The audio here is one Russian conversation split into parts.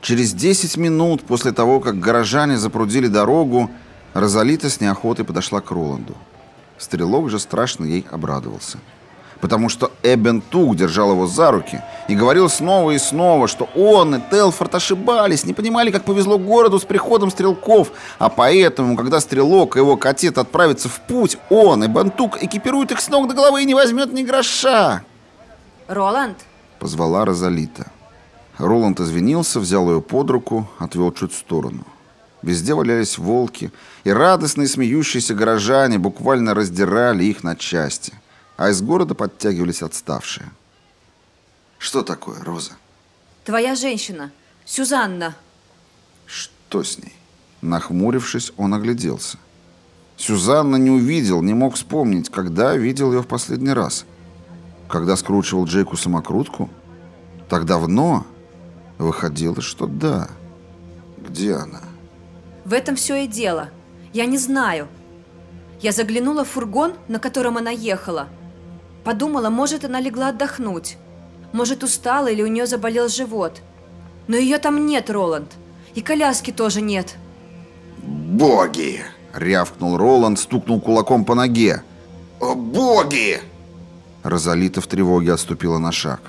Через 10 минут после того, как горожане запрудили дорогу, Розалита с неохотой подошла к Роланду. Стрелок же страшно ей обрадовался. Потому что Эбен Тук держал его за руки и говорил снова и снова, что он и Телфорд ошибались, не понимали, как повезло городу с приходом стрелков, а поэтому, когда стрелок и его котет отправятся в путь, он и Бантук экипирует их с ног до головы и не возьмет ни гроша. Роланд? Позвала Розалита. Роланд извинился, взял ее под руку, отвел чуть в сторону. Везде валялись волки, и радостные смеющиеся горожане буквально раздирали их на части, а из города подтягивались отставшие. Что такое, Роза? Твоя женщина, Сюзанна. Что с ней? Нахмурившись, он огляделся. Сюзанна не увидел, не мог вспомнить, когда видел ее в последний раз. Когда скручивал Джейку самокрутку? Так давно? Выходило, что да. Где она? В этом все и дело. Я не знаю. Я заглянула в фургон, на котором она ехала. Подумала, может, она легла отдохнуть. Может, устала или у нее заболел живот. Но ее там нет, Роланд. И коляски тоже нет. «Боги!» — рявкнул Роланд, стукнул кулаком по ноге. «О, боги!» Розалита в тревоге отступила на шаг.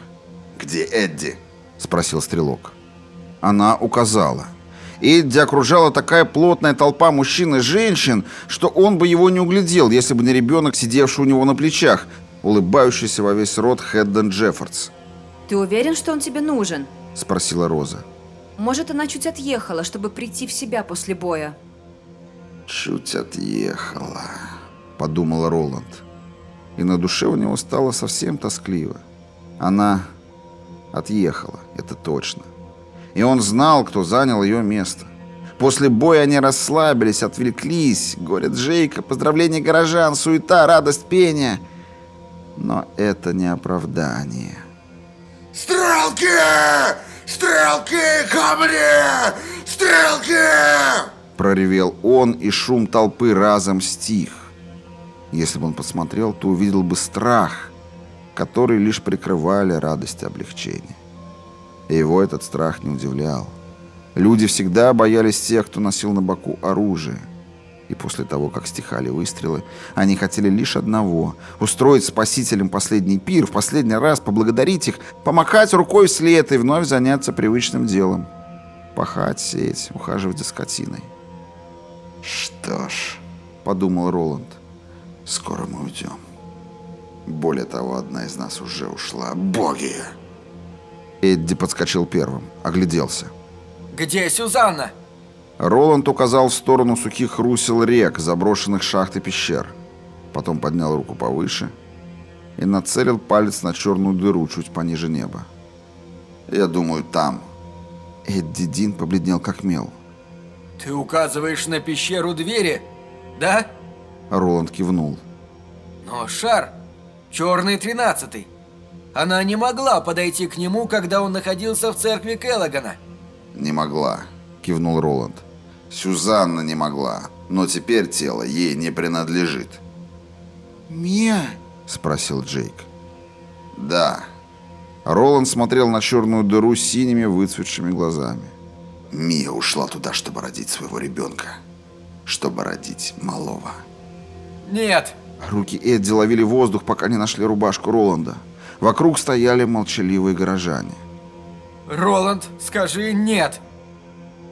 «Где Эдди?» — спросил стрелок. Она указала. Эдди окружала такая плотная толпа мужчин и женщин, что он бы его не углядел, если бы не ребенок, сидевший у него на плечах, улыбающийся во весь рот Хэдден Джеффордс. Ты уверен, что он тебе нужен? Спросила Роза. Может, она чуть отъехала, чтобы прийти в себя после боя. Чуть отъехала, подумал Роланд. И на душе у него стало совсем тоскливо. Она отъехала, это точно. И он знал, кто занял ее место. После боя они расслабились, отвлеклись. Горе Джейка, поздравления горожан, суета, радость, пение. Но это не оправдание. «Стрелки! Стрелки ко мне! Стрелки!» Проревел он, и шум толпы разом стих. Если бы он посмотрел, то увидел бы страх, который лишь прикрывали радость и облегчение. И его этот страх не удивлял. Люди всегда боялись тех, кто носил на боку оружие. И после того, как стихали выстрелы, они хотели лишь одного — устроить спасителям последний пир, в последний раз поблагодарить их, помахать рукой вслед и вновь заняться привычным делом. Пахать, сеять, ухаживать за скотиной. «Что ж», — подумал Роланд, — «скоро мы уйдем. Более того, одна из нас уже ушла. Боги!» Эдди подскочил первым, огляделся. «Где Сюзанна?» Роланд указал в сторону сухих русел рек, заброшенных шахт и пещер. Потом поднял руку повыше и нацелил палец на черную дыру чуть пониже неба. «Я думаю, там». Эдди Дин побледнел как мел. «Ты указываешь на пещеру двери, да?» Роланд кивнул. «Но шар, черный тринадцатый, она не могла подойти к нему, когда он находился в церкви Келлогана». «Не могла», — кивнул Роланд. Сюзанна не могла, но теперь тело ей не принадлежит. «Мия?» – спросил Джейк. «Да». Роланд смотрел на черную дыру синими выцветшими глазами. Мия ушла туда, чтобы родить своего ребенка. Чтобы родить малого. «Нет!» Руки Эдди ловили воздух, пока не нашли рубашку Роланда. Вокруг стояли молчаливые горожане. «Роланд, скажи «нет!»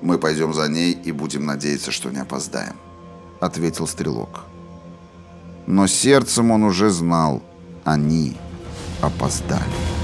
«Мы пойдем за ней и будем надеяться, что не опоздаем», — ответил Стрелок. Но сердцем он уже знал, они опоздали.